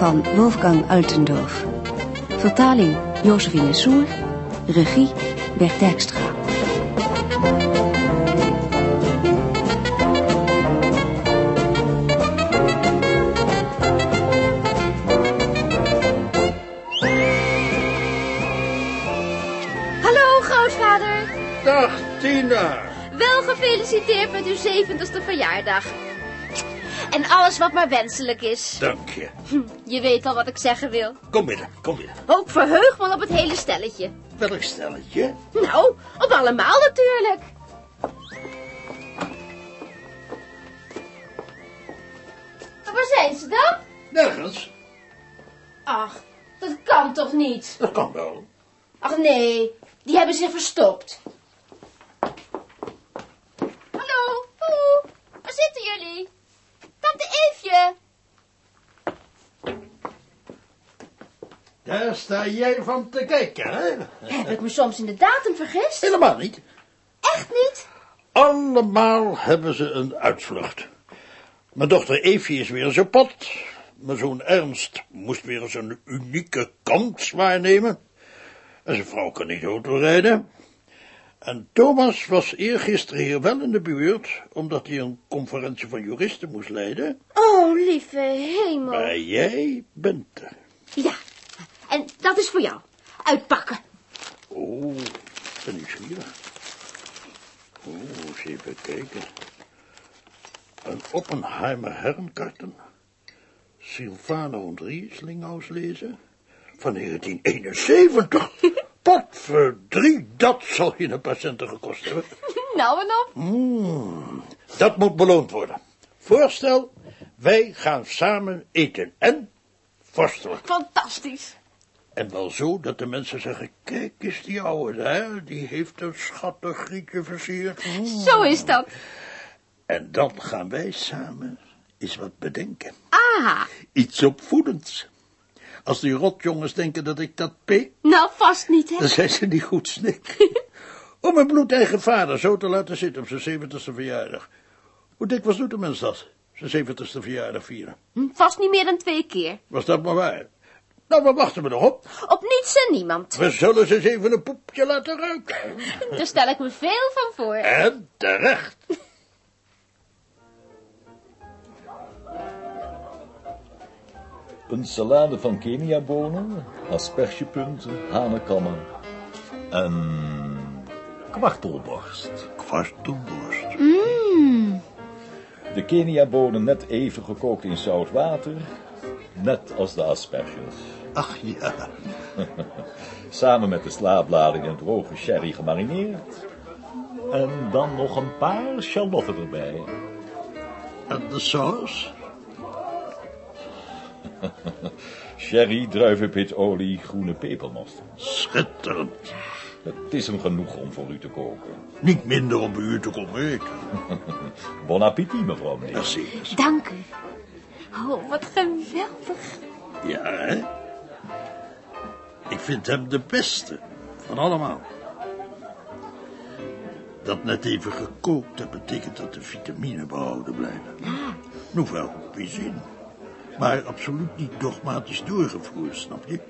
Van Wolfgang Altendorf. Vertaling Josephine Soer. Regie Bert Dijkstra. Hallo, grootvader. Dag, Tina. Wel gefeliciteerd met uw 70ste verjaardag. En alles wat maar wenselijk is. Dank je. Hm, Je weet al wat ik zeggen wil. Kom binnen, kom binnen. Ook verheug me op het hele stelletje. Welk stelletje? Nou, op allemaal natuurlijk. Waar zijn ze dan? Nergens. Ach, dat kan toch niet? Dat kan wel. Ach nee, die hebben zich verstopt. Hallo, hallo, waar zitten jullie? Tante Eefje. Daar sta jij van te kijken, hè? Heb ik me soms in de datum vergist? Helemaal niet. Echt niet? Allemaal hebben ze een uitvlucht. Mijn dochter Evie is weer op pad. Mijn zoon Ernst moest weer eens een unieke kans waarnemen. En zijn vrouw kan niet autorijden. En Thomas was eergisteren hier wel in de buurt, omdat hij een conferentie van juristen moest leiden. Oh, lieve hemel. Maar jij bent er. Ja, en dat is voor jou. Uitpakken. Oh, ik ben nieuwsgierig. Oh, eens even kijken. Een Oppenheimer Herrenkarten. Sylvano und Riesling auslezen. Van 1971. Potverdrie, dat zal je een patiënten gekost hebben. Nou en op. Mm, dat moet beloond worden. Voorstel, wij gaan samen eten en vorstelen. Fantastisch. En wel zo dat de mensen zeggen, kijk eens die oude daar, die heeft een schattig grietje versierd. Zo is dat. En dan gaan wij samen eens wat bedenken. Ah, Iets opvoedends. Als die rotjongens denken dat ik dat pik, nou vast niet, hè? dan zijn ze niet goed snik. Om mijn bloedeigen vader zo te laten zitten op zijn zeventigste verjaardag. Hoe dikwijls doet de mens dat? Zijn zeventigste verjaardag vieren. Hm, Vast niet meer dan twee keer. Was dat maar waar? Nou, wat wachten we nog op? Op niets en niemand. We zullen ze eens even een poepje laten ruiken. Daar stel ik me veel van voor. En terecht. Een salade van Keniabonen, aspergepunten, hanekammen en kwartelborst. Kwartelborst. Mmm, De Keniabonen net even gekookt in zout water, net als de asperges. Ach ja. Samen met de slaablading en droge sherry gemarineerd. En dan nog een paar shalotten erbij. En de saus? Sherry, druivenpitolie, groene pepermosterd. Schitterend. Het is hem genoeg om voor u te koken. Niet minder om bij u te komen eten. Bon appétit, mevrouw meneer. Merci. dank u. Oh, wat geweldig. Ja, hè? Ik vind hem de beste van allemaal. Dat net even gekookt, dat betekent dat de vitamine behouden blijven. Nog wel, wie zin. Maar absoluut niet dogmatisch doorgevoerd, snap je?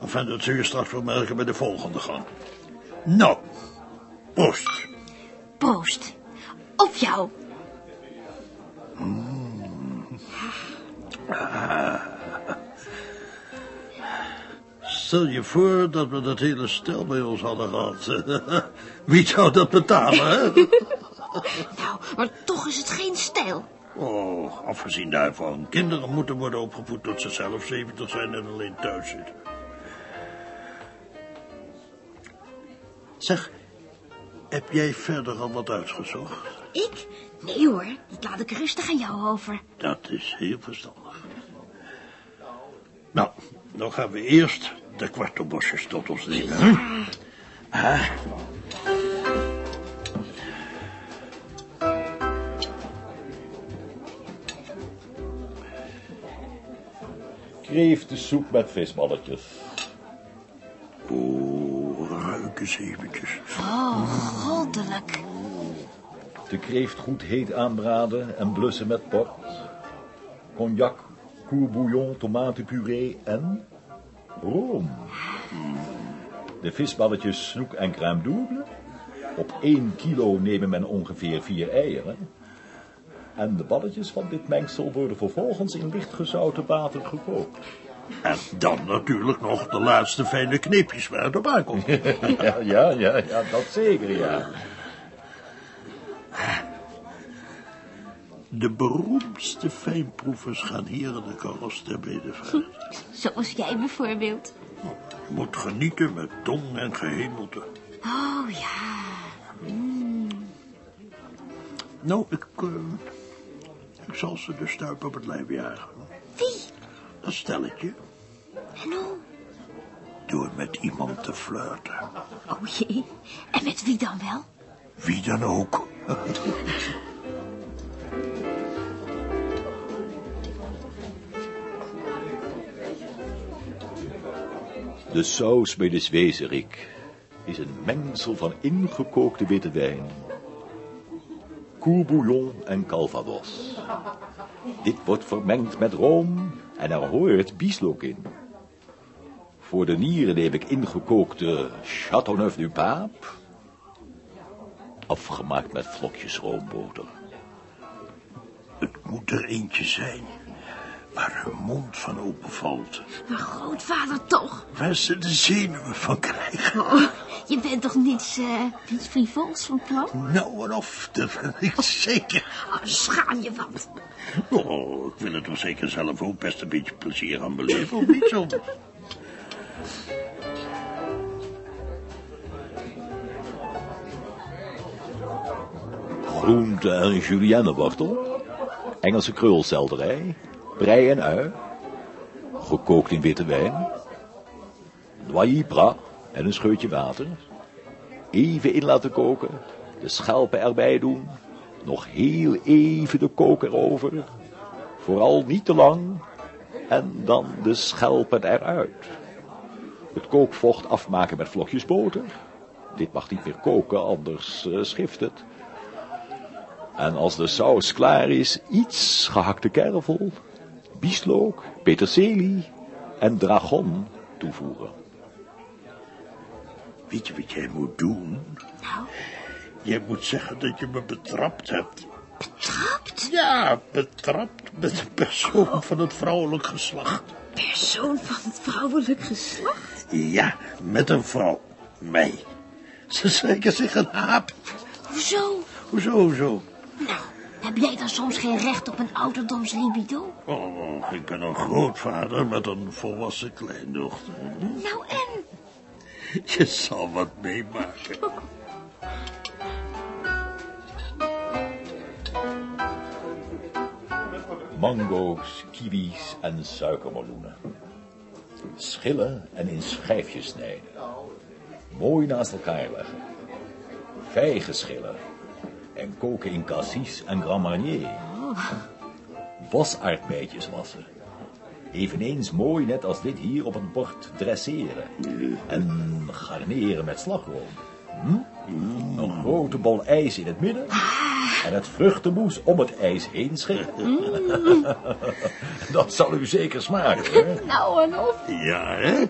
Enfin, dat zul je straks wel merken bij de volgende gang. Nou, proost. Proost. Op jou. Stel je voor dat we dat hele stel bij ons hadden gehad. Wie zou dat betalen, hè? Nou, maar toch is het geen stijl. Oh, afgezien daarvan. Kinderen moeten worden opgevoed tot ze zelf 70 zijn en alleen thuis zitten. Zeg, heb jij verder al wat uitgezocht? Ik? Nee hoor, dat laat ik rustig aan jou over. Dat is heel verstandig. Nou, dan gaan we eerst de kwartelbosjes tot ons nemen. hè? Ah. Kreeftensoep met visballetjes. Oh, ruik eens eventjes. Oh, goddelijk. De kreeft goed heet aanbraden en blussen met port. cognac, courbouillon, tomatenpuree en room. De visballetjes snoek en crème double. Op 1 kilo nemen men ongeveer vier eieren. En de balletjes van dit mengsel worden vervolgens in lichtgezouten water gekookt. En dan natuurlijk nog de laatste fijne kneepjes waar het op aankomt. Ja, ja, ja, ja, dat zeker, ja. De beroemdste fijnproevers gaan hier in de karos ter bedevaart. Zoals jij bijvoorbeeld. Je moet genieten met tong en gehemelte. Oh ja. Nou, ik, eh, ik zal ze de stuip op het lijf jagen. Wie? Dat stelletje. En hoe? Door met iemand te flirten. Oh jee. En met wie dan wel? Wie dan ook. De saus bij de zwezerik is een mengsel van ingekookte witte wijn, courbouillon en calvados. Dit wordt vermengd met room en er hoort bieslook in. Voor de nieren neem ik ingekookte Châteauneuf du Pape, afgemaakt met vlokjes roomboter. Het moet er eentje zijn waar hun mond van openvalt. Maar grootvader toch? Waar ze de zenuwen van krijgen. Oh, je bent toch niets, eh niets frivols van plan? Nou en of, dat ben ik zeker. Oh, schaam je wat. Oh, ik wil er toch zeker zelf ook best een beetje plezier aan beleven, of niet zo? Groente en juliennewortel, Engelse krulselderij, brei en ui, gekookt in witte wijn, bras en een scheutje water, even in laten koken, de schelpen erbij doen, nog heel even de koker over, vooral niet te lang, en dan de schelpen eruit. Het kookvocht afmaken met vlokjes boter. Dit mag niet meer koken, anders eh, schift het. En als de saus klaar is, iets gehakte kervel, bieslook, peterselie en dragon toevoegen. Weet je wat jij moet doen? Nou, Jij moet zeggen dat je me betrapt hebt. trapt? Ja, betrapt met een persoon van het vrouwelijk geslacht. Persoon van het vrouwelijk geslacht? Ja, met een vrouw. Mij. Ze schrikken zich een haap. Hoezo? Hoezo, hoezo? Nou, heb jij dan soms geen recht op een ouderdomslibido? Oh, ik ben een grootvader met een volwassen kleindochter. Nou en? Je zal wat meemaken. Mango's, kiwis en suikermeloenen. Schillen en in schijfjes snijden. Mooi naast elkaar leggen. Vijgen schillen. En koken in cassis en grand marnier. Wasaardbeidjes wassen. Eveneens mooi net als dit hier op het bord dresseren. En garneren met slagroom. Hm? Een grote bol ijs in het midden. En het vruchtenmoes om het ijs heen scheren. Dat zal u zeker smaken, hè? Nou en of? Ja, hè?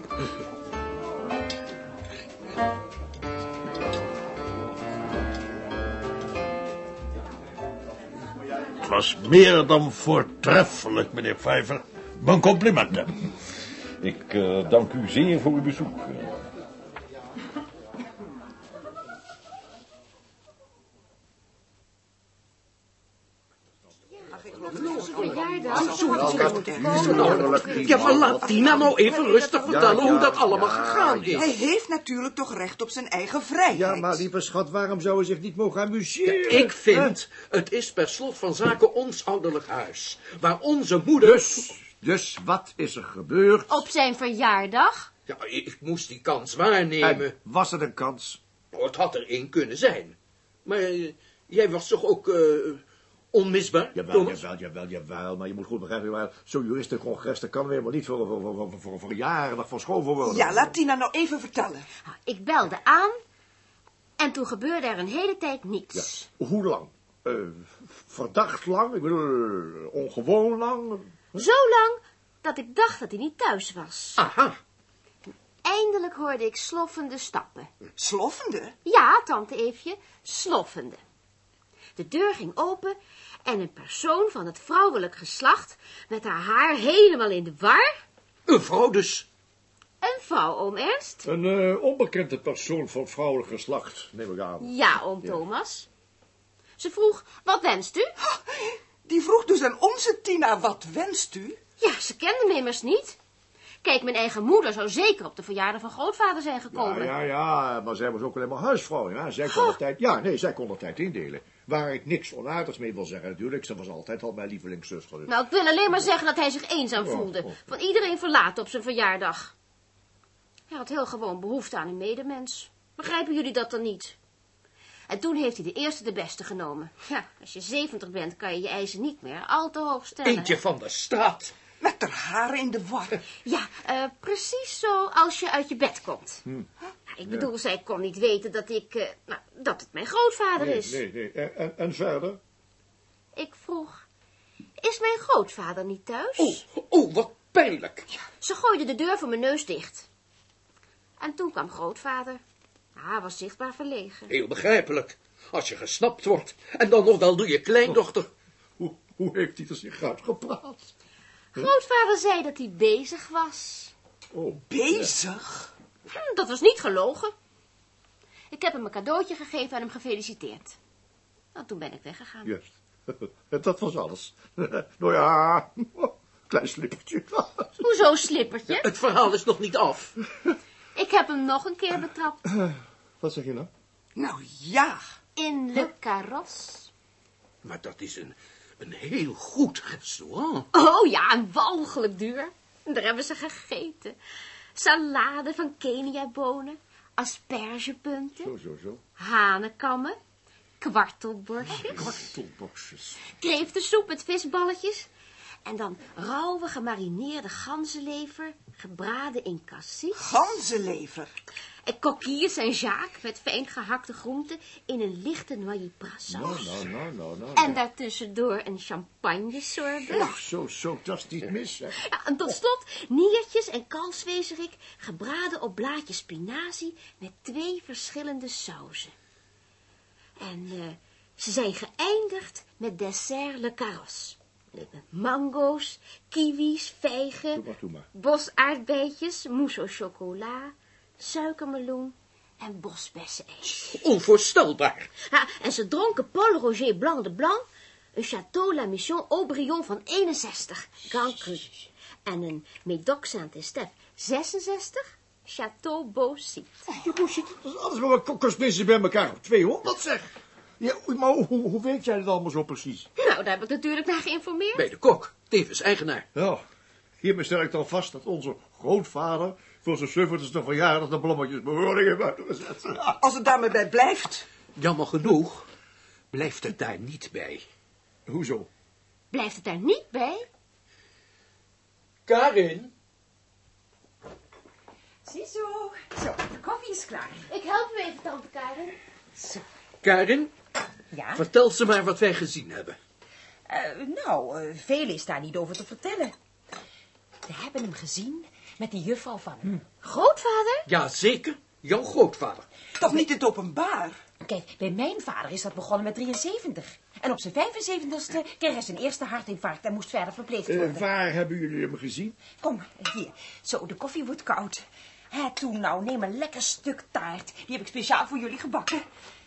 Het was meer dan voortreffelijk, meneer Vijver. Mijn complimenten. Ik eh, dank u zeer voor uw bezoek. Ja, van laat Tina nou even rustig vertellen hoe dat allemaal gegaan is. Hij heeft natuurlijk toch recht op zijn eigen vrijheid. Ja, maar lieve schat, waarom zou hij zich niet mogen amuseren? Ik vind, het is per slot van zaken ons ouderlijk huis. Waar onze moeder... Dus, dus wat is er gebeurd? Op zijn verjaardag? Ja, ik moest die kans waarnemen. En was het een kans? Oh, het had er één kunnen zijn. Maar eh, jij was toch ook eh, onmisbaar, Jawel, Thomas? jawel, jawel, jawel, maar je moet goed begrijpen, maar zo'n juristencongres, dat kan er helemaal niet voor, voor, voor, voor, voor, voor jaren nog van school voor worden. Ja, laat Tina nou even vertellen. Nou, Ik belde aan en toen gebeurde er een hele tijd niets. Hoe lang? Eh, verdacht lang? Ik bedoel, ongewoon lang? Zo lang dat ik dacht dat hij niet thuis was. Aha. Eindelijk hoorde ik sloffende stappen. Sloffende? Ja, tante Eefje, sloffende. De deur ging open en een persoon van het vrouwelijk geslacht, met haar haar helemaal in de war, Een vrouw dus. een vrouw, oom Ernst. Een eh, onbekende persoon van vrouwelijk geslacht, neem ik aan. Ja, oom Thomas. Ze vroeg, wat wenst u? Die vroeg dus aan onze Tina, wat wenst u? Ja, ze kende me immers niet. Kijk, mijn eigen moeder zou zeker op de verjaardag van grootvader zijn Ja, gekomen. ja, ja, maar zij was ook alleen maar huisvrouw. Ja. Zij kon de tijd, ja, nee, zij kon de tijd indelen. Waar ik niks onaardigs mee wil zeggen natuurlijk. Ze was altijd al mijn lievelingszuster. Dus. Nou, ik wil alleen maar zeggen dat hij zich eenzaam Oh, voelde. oh. Van iedereen verlaten op zijn verjaardag. Hij had heel gewoon behoefte aan een medemens. Begrijpen jullie dat dan niet? En toen heeft hij de eerste de beste genomen. Ja, als je zeventig bent, kan je je eisen niet meer al te hoog stellen. Eentje van de straat. Met haar haren in de war. Ja, eh, precies zo als je uit je bed komt. Hm. Ja, ik bedoel, zij kon niet weten dat ik, eh, nou, dat het mijn grootvader Nee, is. nee, nee. En, en, en verder? Ik vroeg, is mijn grootvader niet thuis? Oh, oh, wat pijnlijk. Ze gooide de deur voor mijn neus dicht. En toen kwam grootvader. Hij was zichtbaar verlegen. Heel begrijpelijk. Als je gesnapt wordt. En dan nog wel door je kleindochter. Hoe, hoe heeft hij er zich uitgepraat? Grootvader zei dat hij bezig was. Oh, Bezig? Hm, dat was niet gelogen. Ik heb hem een cadeautje gegeven en hem gefeliciteerd. En toen ben ik weggegaan. juist. Dat was alles. nou ja, klein slippertje. Hoezo slippertje? Het verhaal is nog niet af. Ik heb hem nog een keer betrapt. Wat zeg je nou? Nou ja. In Le Carrosse. Maar dat is een, een heel goed restaurant. Oh ja, en walgelijk duur. Daar hebben ze gegeten. Salade van Kenia-bonen, aspergepunten, Zo, zo, zo. hanenkammen, kwartelborstjes, Kwartelboxjes. kreeftensoep met visballetjes en dan rauwe gemarineerde ganzenlever, gebraden in cassis, Ganzenlever. en coquilles en Jacques met fijn gehakte groenten in een lichte noyer Nou, saus. nou, nou, nou, nou. En daartussendoor een champagne sorbet. Ach, zo, zo, dat is niet mis, hè. Ja, en tot slot niertjes en kalfswezerik, gebraden op blaadjes spinazie met twee verschillende sauzen. En eh, ze zijn geëindigd met dessert le carrosse. Met mango's, kiwis, vijgen, bosaardbeetjes, mousse au chocola, suikermeloen en bosbessenijs. Onvoorstelbaar. Ja, en ze dronken Paul Roger Blanc de Blanc, een Château La Mission Aubryon van 61, Grand Cru. En een Médoc Saint-Estèphe 66, Château Beaucite. Je moest je, dat is alles maar wat kokosmissen bij elkaar op 200, zeg. Ja, maar hoe, hoe, weet jij dat allemaal zo precies? Nou, daar heb ik natuurlijk naar geïnformeerd. Bij de kok, tevens eigenaar. Ja, hiermee stel ik dan vast dat onze grootvader voor zijn 70ste verjaardag de blommetjes behoorlijk heeft uitgezet. Als het daarmee bij blijft. Jammer genoeg blijft het daar niet bij. Hoezo? Blijft het daar niet bij? Karin? Ziezo. Zo, de koffie is klaar. Ik help u even, tante Karen. Zo. Karin, Ja? vertel ze maar wat wij gezien hebben. Eh, nou, eh, veel is daar niet over te vertellen. We hebben hem gezien met die juffrouw van hem. Grootvader? Ja, zeker. Jouw grootvader. Toch niet in het openbaar. Kijk, bij mijn vader is dat begonnen met 73. En op zijn 75ste kreeg hij zijn eerste hartinfarct en moest verder verpleegd Eh, worden. waar hebben jullie hem gezien? Kom, hier. Zo, de koffie wordt koud. Hè, toen nou, neem een lekker stuk taart. Die heb ik speciaal voor jullie gebakken.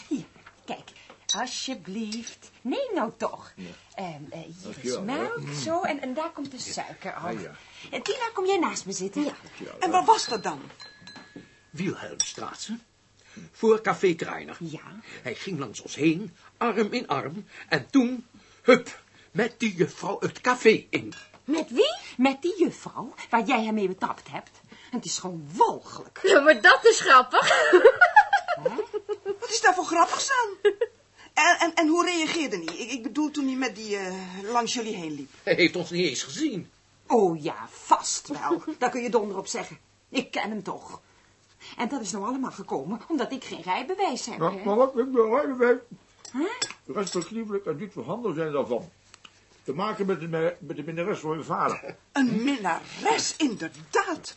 Hier, kijk. Alsjeblieft. Nee, nou toch. Ehm, eh, hier is melk, zo, en, en daar komt de suiker af. Ah, ja. En Tina, kom jij naast me zitten? Ja. En wat was dat dan? Wilhelmstraatse. Voor Café Kreiner. Ja. Hij ging langs ons heen, arm in arm. En toen, hup, met die juffrouw het café in. Met wie? Met die juffrouw, waar jij hem mee betrapt hebt. En het is gewoon walgelijk. Ja, maar dat is grappig. Wat is daar voor grappigs aan? En, en, en hoe reageerde hij? Ik, ik bedoel toen hij met die eh, langs jullie heen liep. Hij heeft ons niet eens gezien. Oh ja, vast wel. Daar kun je donder op zeggen. Ik ken hem toch. En dat is nou allemaal gekomen omdat ik geen rijbewijs heb. Ja, hè? maar wat ik wil hebben, Hè? respectievelijk en niet verhandeld zijn daarvan. te maken met de, met de minnares van mijn vader. Een minnares, inderdaad.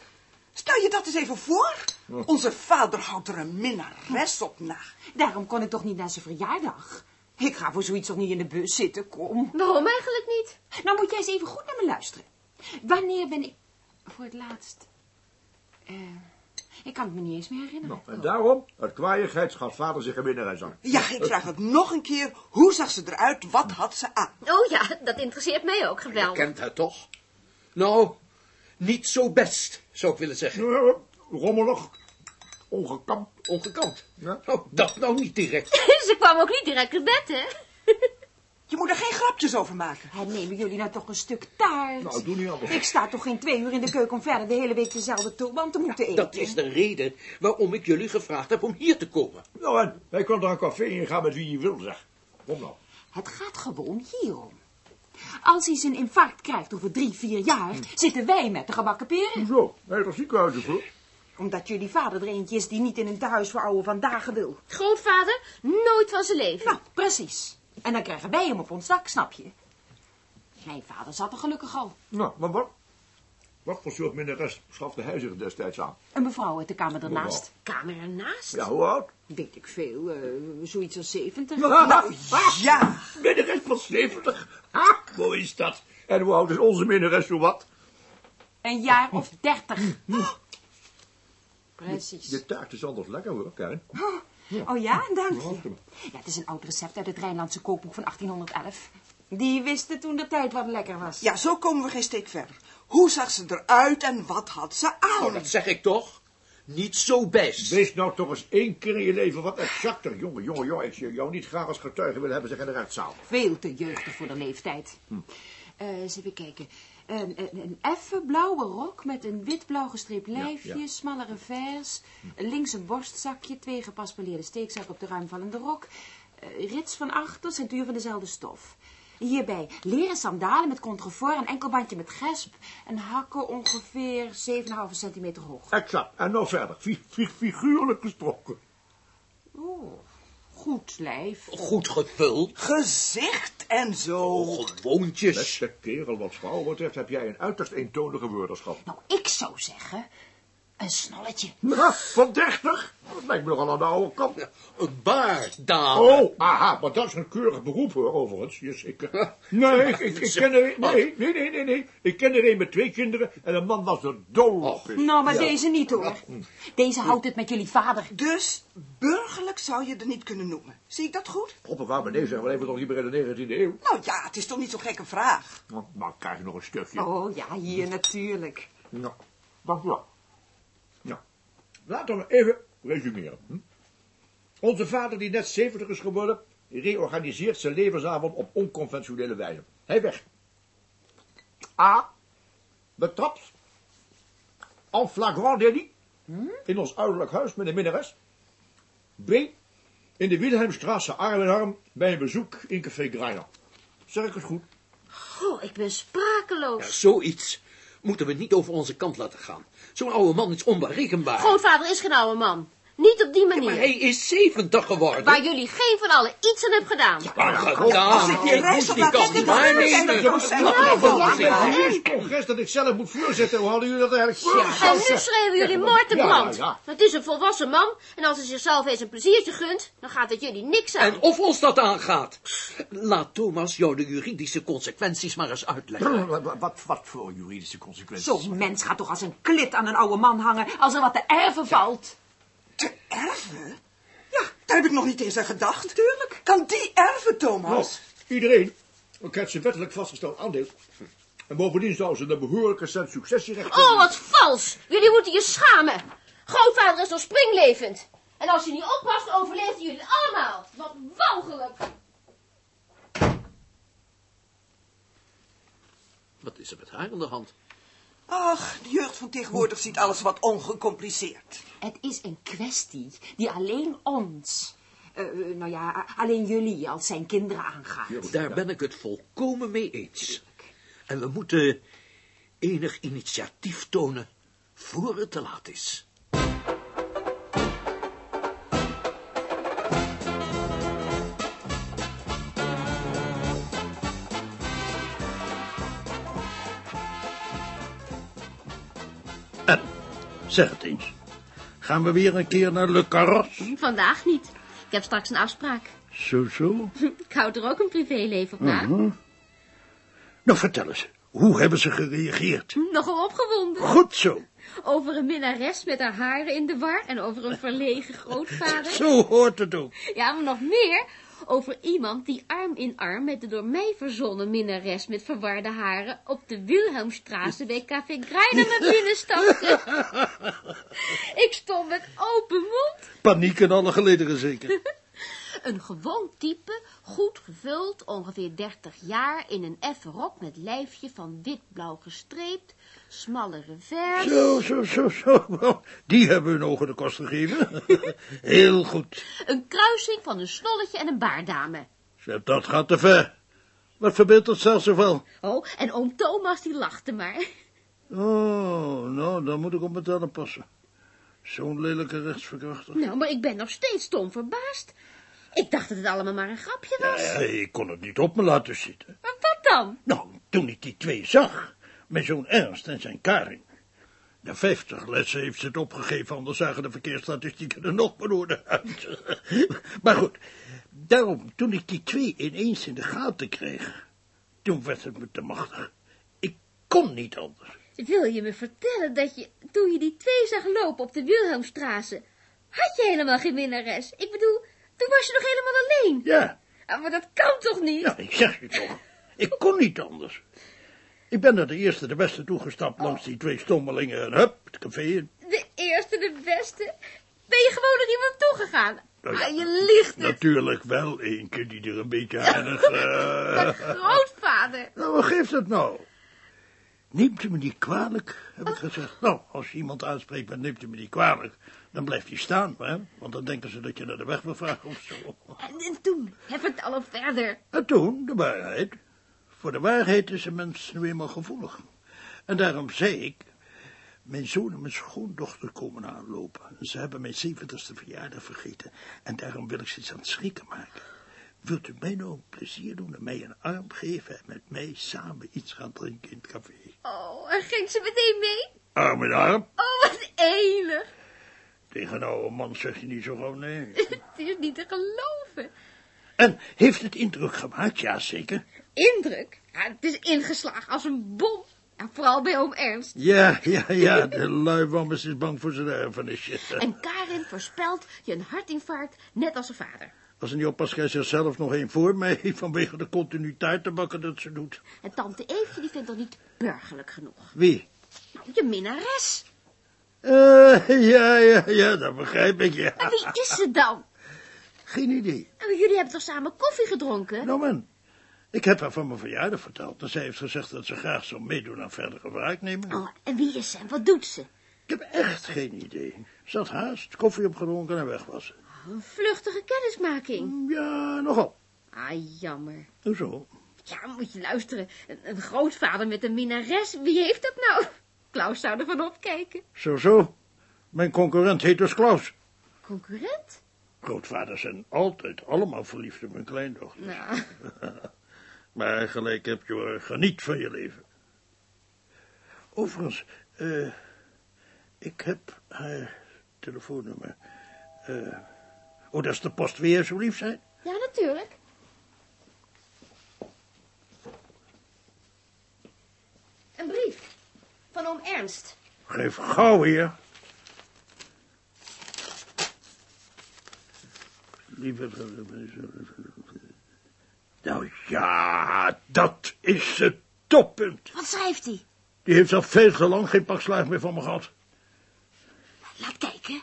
Stel je dat eens even voor. Onze vader houdt er een minnares op na. Daarom kon ik toch niet naar zijn verjaardag. Ik ga voor zoiets toch niet in de bus zitten, kom. Waarom eigenlijk niet? Nou moet jij eens even goed naar me luisteren. Wanneer ben ik voor het laatst... eh, ik kan het me niet eens meer herinneren. Nou, en daarom, uit kwaaiigheid, schat vader zich een minnares aan. Ja, ik vraag het nog een keer. Hoe zag ze eruit? Wat had ze aan? Oh ja, dat interesseert mij ook Je geweldig. kent haar toch? Nou, niet zo best, zou ik willen zeggen. Ja, rommelig, ongekamd. Ongekant. Ja. Oh, dat nou niet direct. Ze kwam ook niet direct uit bed, hè? Je moet er geen grapjes over maken. Hè, nemen jullie nou toch een stuk taart? Nou, doe niet anders. Ik sta toch geen twee uur in de keuken om verder de hele week dezelfde tulband te moeten eten? Dat is de reden waarom ik jullie gevraagd heb om hier te komen. Nou, en wij kunnen naar een café ingaan met wie je wil, zeg. Kom nou. Het gaat gewoon hierom. Als hij zijn infarct krijgt over drie, vier jaar, zitten wij met de gebakken peren. Zo, hij heeft er ziekenhuizen voor. Omdat jullie vader er eentje is die niet in een tehuis voor oude vandaag wil. Grootvader, nooit van zijn leven. Nou, precies. En dan krijgen wij hem op ons dak, snap je? Mijn vader zat er gelukkig al. Nou, maar wat? Wat voor soort minnares schafte hij zich destijds aan? Een mevrouw uit de kamer ernaast. Kamer ernaast. Ja, hoe oud? Weet ik veel, eh, zoiets als zeventig. Nou, ja. Minnares van 70. Ha, hoe is dat? En hoe oud is onze minnares zo wat? Een jaar of dertig. Precies. Je taart is anders lekker hoor, Karin. Oh ja, dank je. Ja, het is een oud recept uit het Rijnlandse kookboek van 1811. Die wisten toen de tijd wat lekker was. Ja, zo komen we geen steek verder. Hoe zag ze eruit en wat had ze aan? Oh, dat zeg ik toch? Niet zo best. Wees nou toch eens één keer in je leven wat exacter. Jongen, jongen, jongen, ik zou jou niet graag als getuige willen hebben, zeg in de rechtszaal. Veel te jeugdig voor de leeftijd. Eh, eens even kijken. Een, een, een effen blauwe rok met een wit-blauw gestreept lijfje, ja. smalle revers, links een borstzakje, twee gepaspoleerde steekzakken op de ruimvallende rok, eh, rits van achter, centuur van dezelfde stof. Hierbij leren sandalen met contrefort, een enkelbandje met gesp en hakken ongeveer 7,5 centimeter hoog. Exact. En nou verder. Fi- fi- figuurlijk gesproken. Oh, goed lijf. Goed gevuld. Gezicht en zo. Gewoontjes. Beste kerel, wat vrouw betreft, heb jij een uiterst eentonige woordenschap. Nou, ik zou zeggen, een snolletje. Nou, van 30? Dat lijkt me nogal aan de oude kant. Een baardame. Oh, aha, maar dat is een keurig beroep hoor, overigens, je zeker. Nee, ik, ik, ik ken er een, nee, nee, nee, nee, nee. Ik ken er een met twee kinderen en een man was er dol op. is. Nou, maar deze niet hoor. Deze houdt het met jullie vader. Dus burgerlijk zou je er niet kunnen noemen. Zie ik dat goed? Op een waar beneden zijn we leven toch niet meer in de 19e eeuw. Nou ja, het is toch niet zo'n gekke vraag. Nou, maar krijg je nog een stukje. Oh ja, hier natuurlijk. Nou, dank u wel. Laten we even resumeren. Hm? Onze vader, die net 70 is geworden, reorganiseert zijn levensavond op onconventionele wijze. Hij weg. A. Betrapt. En flagrant délit. In ons ouderlijk huis met een minnares. B. In de Wilhelmstraße arm in arm bij een bezoek in Café Greiner. Zeg ik het goed? Oh, ik ben sprakeloos. Ja, zoiets moeten we niet over onze kant laten gaan. Zo'n oude man is onberekenbaar. Grootvader is geen oude man. Niet op die manier. Maar hij is 70 geworden. Waar jullie geen van allen iets aan hebben gedaan. Maar gedaan. Als ik die reis moest op die laat zetten, niet dan Ja, ja, ja. Het is congres dat ik zelf moet voorzitten. Hoe hadden jullie dat eigenlijk voor? En nu schreeuwen jullie moord te Ja, brand. ja. Het is een volwassen man. En als hij zichzelf eens een pleziertje gunt, dan gaat het jullie niks aan. En of ons dat aangaat. Laat Thomas jou de juridische consequenties maar eens uitleggen. Wat, wat, wat voor juridische consequenties? Zo'n mens gaat toch als een klit aan een oude man hangen als er wat te erven valt. Te erven? Ja, daar heb ik nog niet eens aan gedacht. Tuurlijk. Kan die erven, Nou, Thomas? iedereen krijgt zijn wettelijk vastgesteld aandeel. En bovendien zou ze een behoorlijke cent successierecht Oh, wat vals. Jullie moeten je schamen. Grootvader is nog springlevend. En als je niet oppast, overleven jullie het allemaal. Wat walgelijk. Wat is er met haar aan de hand? Ach, de jeugd van tegenwoordig ziet alles wat ongecompliceerd. Het is een kwestie die alleen ons, eh, eh, nou ja, alleen jullie als zijn kinderen aangaat. Daar ben ik het volkomen mee eens. En we moeten enig initiatief tonen voor het te laat is. Zeg het eens. Gaan we weer een keer naar Le Carrosse? Vandaag niet. Ik heb straks een afspraak. Zo, zo. Ik houd er ook een privéleven op na. Mhm. Nou, vertel eens. Hoe hebben ze gereageerd? Nogal opgewonden. Goed zo. Over een minnares met haar haren in de war en over een verlegen grootvader. Zo hoort het ook. Ja, maar nog meer. Over iemand die arm in arm met de door mij verzonnen minnares met verwarde haren op de Wilhelmstraße bij Café Greiner naar binnen stapte. Ik stond met open mond. Paniek in alle gelederen zeker. Een gewoon type, goed gevuld, ongeveer 30 jaar, in een effen rok met lijfje van wit-blauw gestreept, smalle revers. Zo, zo, zo, zo. Die hebben hun ogen de kost gegeven. Heel goed. Een kruising van een snolletje en een baardame. Zeg, dat gaat te ver. Wat verbeeldt dat zelfs zoveel? Oh, en oom Thomas die lachte maar. Oh, nou, dan moet ik op mijn tellen passen. Zo'n lelijke rechtsverkrachter. Nou, maar ik ben nog steeds stom verbaasd. Ik dacht dat het allemaal maar een grapje was. Ja, ik kon het niet op me laten zitten. Maar wat dan? Nou, toen ik die twee zag, met zo'n Ernst en zijn Karin. De vijftig lessen heeft ze het opgegeven, anders zagen de verkeersstatistieken er nog beroerder uit. maar goed, daarom, toen ik die twee ineens in de gaten kreeg, toen werd het me te machtig. Ik kon niet anders. Wil je me vertellen dat je, toen je die twee zag lopen op de Wilhelmstraße, had je helemaal geen minnares? Ik bedoel, toen was je nog helemaal alleen. Ja, Ah, maar dat kan toch niet? ja, ik zeg je toch. Ik kon niet anders. Ik ben naar de eerste de beste toegestapt langs die twee stommelingen en hup, het café in. De eerste, de beste. Ben je gewoon naar iemand toegegaan? Nou ja, Ah, je liegt het. Natuurlijk wel eentje die er een beetje aardig... eh, grootvader. Nou, wat geeft het nou? Neemt u me niet kwalijk, heb ik gezegd. Nou, als je iemand aanspreekt met neemt u me niet kwalijk, dan blijft hij staan, hè? Want dan denken ze dat je naar de weg wil vragen of zo. En, en toen, hè, vertel hem verder. En toen, de waarheid. Voor de waarheid is een mens nu eenmaal gevoelig. En daarom zei ik, mijn zoon en mijn schoondochter komen aanlopen. Ze hebben mijn zeventigste verjaardag vergeten. En daarom wil ik ze iets aan het schrikken maken. Wilt u mij nou een plezier doen en mij een arm geven en met mij samen iets gaan drinken in het café? Oh, en ging ze meteen mee? Arm in arm? Oh, wat enig. Tegen een oude man zeg je niet zo gauw nee. Het is niet te geloven. En heeft het indruk gemaakt? Ja, zeker. Indruk? Ja, het is ingeslagen als een bom. En vooral bij oom Ernst. Ja, ja, ja, de luiwammes is bang voor zijn erfenisje. En Karin voorspelt je een hartinfarct, net als zijn vader. Als een niet er zelf nog één voor mij, vanwege de continuïteit te bakken dat ze doet. En tante Eefje die vindt dat niet burgerlijk genoeg. Wie? Nou, je minnares. Eh, ja, ja, ja, dat begrijp ik, ja. En wie is ze dan? Geen idee. Jullie hebben toch samen koffie gedronken? Nou, man, ik heb haar van mijn verjaardag verteld. En zij heeft gezegd dat ze graag zou meedoen aan verdere wraakneming. Oh, en wie is ze en wat doet ze? Ik heb echt geen idee. Ze had haast, koffie opgedronken en weg was ze. Een vluchtige kennismaking. Ja, nogal. Ah, jammer. Hoezo? Ja, moet je luisteren. Een, een grootvader met een minnares, wie heeft dat nou? Klaus zou ervan opkijken. Zo, zo. Mijn concurrent heet dus Klaus. Concurrent? Grootvaders zijn altijd allemaal verliefd op hun kleindochter. Nou, Maar gelijk heb je hoor, geniet van je leven. Overigens, eh, ik heb haar telefoonnummer. Eh, oh, dat is de post weer, zo lief zijn? ja, natuurlijk. Een brief van oom Ernst. Geef gauw hier. Lieve... Nou ja, dat is het toppunt. Wat schrijft hij? Die heeft al veel te lang geen pak slaag meer van me gehad. Laat kijken.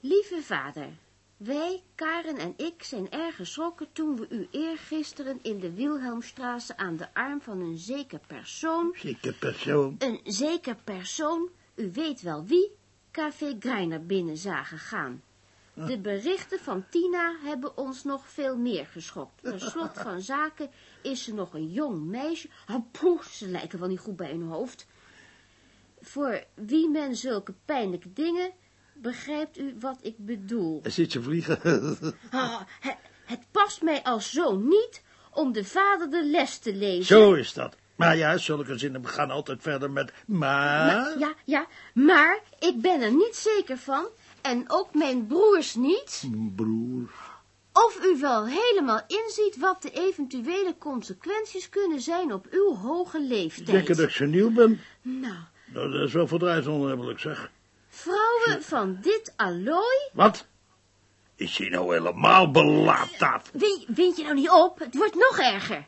Lieve vader, wij, Karen en ik, zijn erg geschrokken toen we u eergisteren in de Wilhelmstraße aan de arm van een zeker persoon, Zieke persoon. een zeker persoon, u weet wel wie, Café Greiner binnen zagen gaan. De berichten van Tina hebben ons nog veel meer geschokt. Per slot van zaken is ze nog een jong meisje. Oh, poeh, ze lijken wel niet goed bij hun hoofd. Voor wie men zulke pijnlijke dingen, begrijpt u wat ik bedoel. Er zit ze vliegen. Ah, het, het past mij als zoon niet om de vader de les te lezen. Zo is dat. Maar ja, zulke zinnen gaan altijd verder met maar. Ja, ja, maar ik ben er niet zeker van, en ook mijn broers niet, Broer. of u wel helemaal inziet wat de eventuele consequenties kunnen zijn op uw hoge leeftijd. Zeker dat ik seniel ben. Nou, Nou, dat is wel verdraaid onhebbelijk, zeg. Vrouwen van dit allooi... Wat? Is hij nou helemaal belaat? Win, wind je nou niet op? Het wordt nog erger.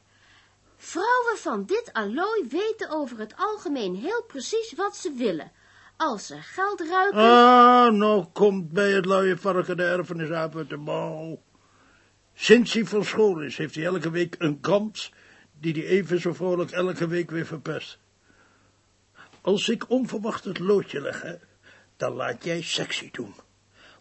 Vrouwen van dit allooi weten over het algemeen heel precies wat ze willen. Als ze geld ruiken... Ah, nou komt bij het luie varken de erfenis uit uit de mouw. Sinds hij van school is, heeft hij elke week een kans die hij even zo vrolijk elke week weer verpest. Als ik onverwacht het loodje leg, hè, dan laat jij sexy doen.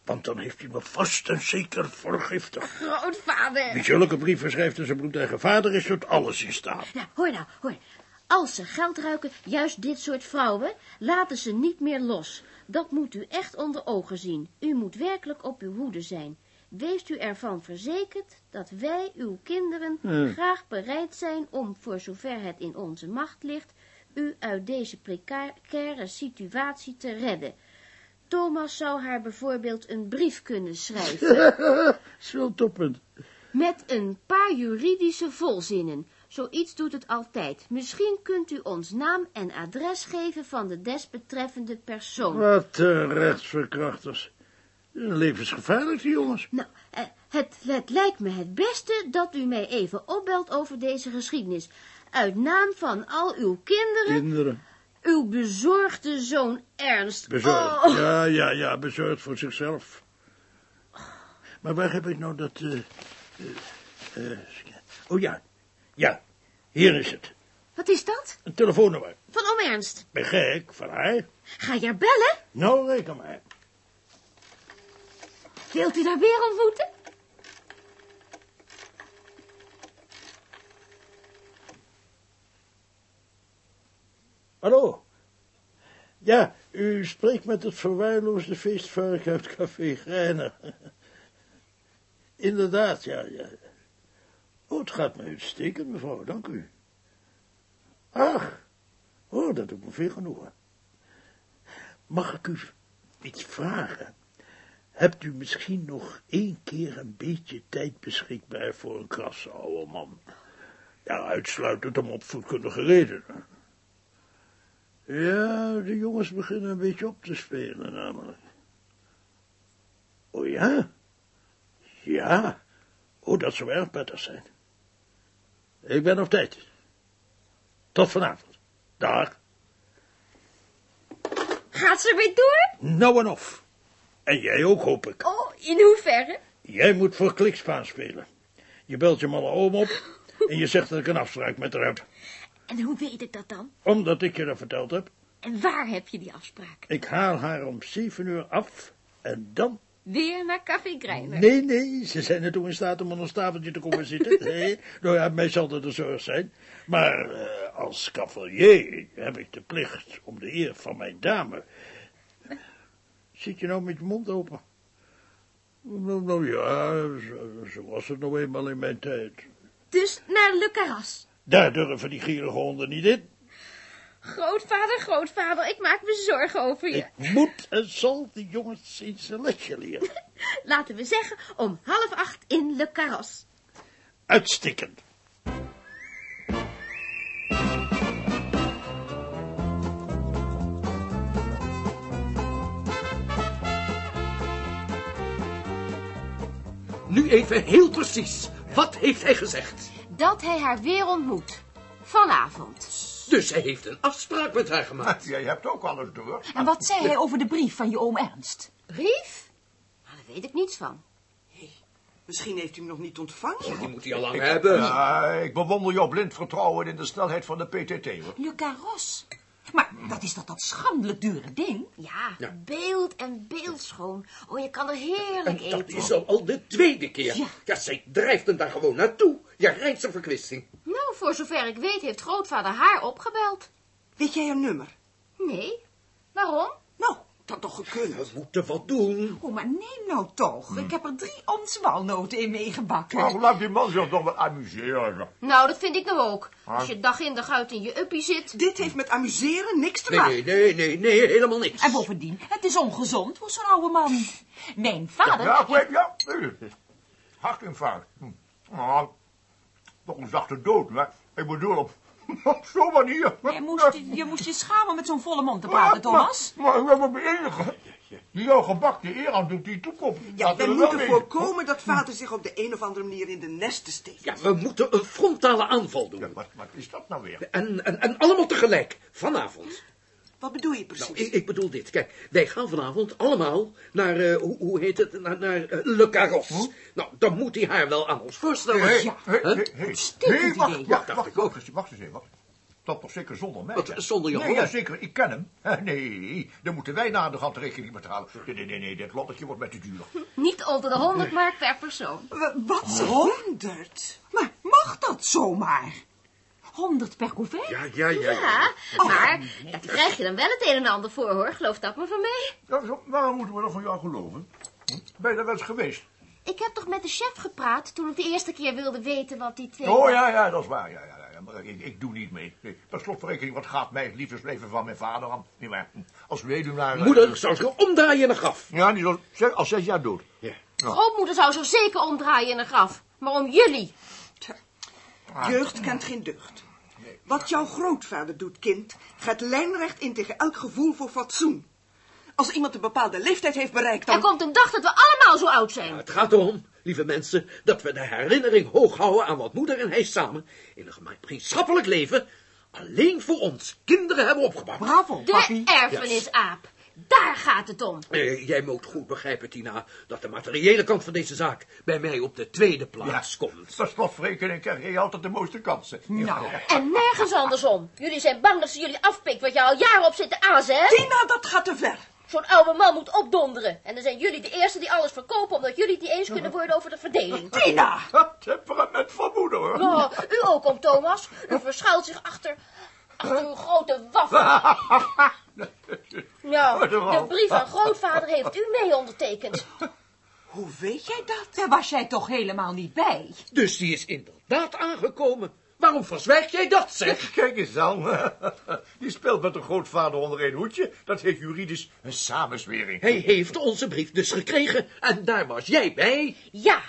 Want dan heeft hij me vast en zeker vergiftigd. Grootvader! Wie zulke brieven schrijft aan zijn bloedeigen vader, is tot alles in staat. Nou, hoor nou, hoor. Als ze geld ruiken, juist dit soort vrouwen, laten ze niet meer los. Dat moet u echt onder ogen zien. U moet werkelijk op uw hoede zijn. Wees u ervan verzekerd dat wij, uw kinderen, graag bereid zijn om, voor zover het in onze macht ligt, u uit deze precaire situatie te redden. Thomas zou haar bijvoorbeeld een brief kunnen schrijven. Zo toppunt. Met een paar juridische volzinnen. Zoiets doet het altijd. Misschien kunt u ons naam en adres geven van de desbetreffende persoon. Wat uh, rechtsverkrachters. Levensgevaarlijk, die jongens. Nou, eh, het, het lijkt me het beste dat u mij even opbelt over deze geschiedenis. Uit naam van al uw kinderen, Kinderen. Uw bezorgde zoon Ernst. Bezorgd. Oh, Ja, ja, ja, bezorgd voor zichzelf. Maar waar heb ik nou dat... eh eh, eh, oh ja, ja, hier is het. Wat is dat? Een telefoonnummer. Van oom Ernst. Ben gek, van haar. Ga je haar bellen? Nou, reken maar. Wilt u daar weer ontmoeten? Hallo. Ja, u spreekt met het verwaarloosde feestvark uit Café Grijner. Inderdaad, ja, ja. Oh, het gaat me uitstekend, mevrouw, dank u. Ach, oh, dat doet me veel genoegen. Mag ik u iets vragen? Hebt u misschien nog één keer een beetje tijd beschikbaar voor een krasse oude man? Ja, uitsluitend om opvoedkundige redenen. Ja, de jongens beginnen een beetje op te spelen, namelijk. Oh ja? Ja. Oh, dat zou erg prettig zijn. Ik ben op tijd. Tot vanavond. Dag. Gaat ze weer door? Nou en of. En jij ook, hoop ik. Oh, in hoeverre? Jij moet voor klikspaan spelen. Je belt je malle oom op en je zegt dat ik een afspraak met haar heb. En hoe weet ik dat dan? Omdat ik je dat verteld heb. En waar heb je die afspraak? Ik haal haar om zeven uur af en dan Weer naar Café Grijner. Nee, nee, ze zijn er toe in staat om aan ons tafeltje te komen zitten. Nee, nou ja, mij zal dat de zorg zijn. Maar eh, als cavalier heb ik de plicht om de eer van mijn dame... Zit je nou met je mond open? Nou, nou ja, zo, zo was het nou eenmaal in mijn tijd. Dus naar Le Carras. Daar durven die gierige honden niet in. Grootvader, grootvader, ik maak me zorgen over je. Ik moet en zal die jongens eens een lesje leren. Laten we zeggen om half acht in Le Carras. Uitstekend. Nu even heel precies. Wat heeft hij gezegd? Dat hij haar weer ontmoet. Vanavond. Dus hij heeft een afspraak met haar gemaakt. Jij hebt ook alles door. En wat zei hij over de brief van je oom Ernst? Brief? Nou, daar weet ik niets van. Misschien heeft u hem nog niet ontvangen. Die moet hij al lang hebben. Ja, ik bewonder jouw blind vertrouwen in de snelheid van de PTT. Hoor. Le Carros. Maar dat is toch dat schandelijk dure ding? Ja, beeld en beeldschoon. Oh, je kan er heerlijk En dat eten. is al, al de tweede keer. Ja. Ja. zij drijft hem daar gewoon naartoe. Ja, Rijnse verkwisting. Nou, voor zover ik weet heeft grootvader haar opgebeld. Weet jij een nummer? Nee. Waarom? Nou, Dat toch gekund? We moeten wat doen. Oh, maar neem nou toch. Ik heb er drie ons walnoten in meegebakken. Nou, laat die man zich toch wel amuseren. Nou, dat vind ik nou ook. Als je dag in dag uit in je uppie zit. Dit heeft met amuseren niks te Nee, maken. nee, nee, nee, nee, helemaal niks. En bovendien, het is ongezond voor zo'n oude man. Mijn vader... Ja, ja. nee. Hartinfarct. Hm. Nou, toch een zachte dood, maar ik bedoel op, op zo'n manier. Je moest, je moest je schamen met zo'n volle mond te praten, Thomas. Maar, maar ik ben me enige die jouw gebak de eer aan doet die toekomst. Ja, we moeten voorkomen dat vader zich op de een of andere manier in de nesten steekt. Ja, we moeten een frontale aanval doen. Ja, wat, wat is dat nou weer? En, en, en allemaal tegelijk, vanavond. Wat bedoel je precies? Nou, ik, ik bedoel dit. Kijk, wij gaan vanavond allemaal naar, eh, hoe, hoe heet het, naar, naar eh, Le Carrosse. Nou, dan moet hij haar wel aan ons voorstellen. Hé, Ja, hé, wacht, idee. wacht, Ja, wacht, dacht wacht, eens, wacht eens even, wacht. Dat toch zeker zonder mij? Wat, zonder jou? Nee, ja, zeker, ik ken hem. Nee, dan moeten wij naar de hand rekening betalen. Nee, nee, nee, nee, dit lottetje wordt met te duur. Niet onder de 100 mark per persoon. Wat zeg? Honderd? Maar mag dat zomaar? 100 per couvert? Ja, ja, ja. ja. Ja, maar daar krijg je dan wel het een en ander voor, hoor. Geloof dat maar van mij. Ja, zo, waarom moeten we dan van jou geloven? Ben je daar wel eens geweest? Ik heb toch met de chef gepraat toen ik de eerste keer wilde weten wat die twee... Oh ja, ja, dat is waar. Ja, ja, ja, maar ik, ik doe niet mee. Per slotverrekening, wat gaat mij het liefdesleven van mijn vader aan? Niet waar. Als weduwnaar... Moeder zou zich omdraaien in een graf. Ja, die zal zeg, al zes jaar dood. Ja. Grootmoeder zou zo zeker omdraaien in een graf. Maar om jullie. Jeugd kent geen deugd. Wat jouw grootvader doet, kind, gaat lijnrecht in tegen elk gevoel voor fatsoen. Als iemand een bepaalde leeftijd heeft bereikt, Er dan... komt een dag dat we allemaal zo oud zijn. Het gaat erom, lieve mensen, dat we de herinnering hoog houden aan wat moeder en hij samen in een gemeenschappelijk leven alleen voor ons kinderen hebben opgebouwd. Bravo, De papi. erfenisaap. Daar gaat het om. Eh, jij moet goed begrijpen, Tina, dat de materiële kant van deze zaak bij mij op de tweede plaats komt. Per slotverrekening krijg je altijd de mooiste kansen. Nou, En nergens andersom. Jullie zijn bang dat ze jullie afpikt wat je al jaren op zit te azen, hè? Tina, dat gaat te ver. Zo'n oude man moet opdonderen. En dan zijn jullie de eerste die alles verkopen... omdat jullie het niet eens kunnen worden over de verdeling. Tina! Het temperament van moeder, hoor. Oh, u ook, oom Thomas. U verschuilt zich achter... achter uw grote waffel. Ja, de brief van grootvader heeft u mee ondertekend. Hoe weet jij dat? daar was jij toch helemaal niet bij? Dus die is inderdaad aangekomen. Waarom verzwijg jij dat, zeg? Kijk eens aan. Die speelt met een grootvader onder één hoedje. Dat heet juridisch een samenzwering. Hij heeft onze brief dus gekregen en daar was jij bij. Ja,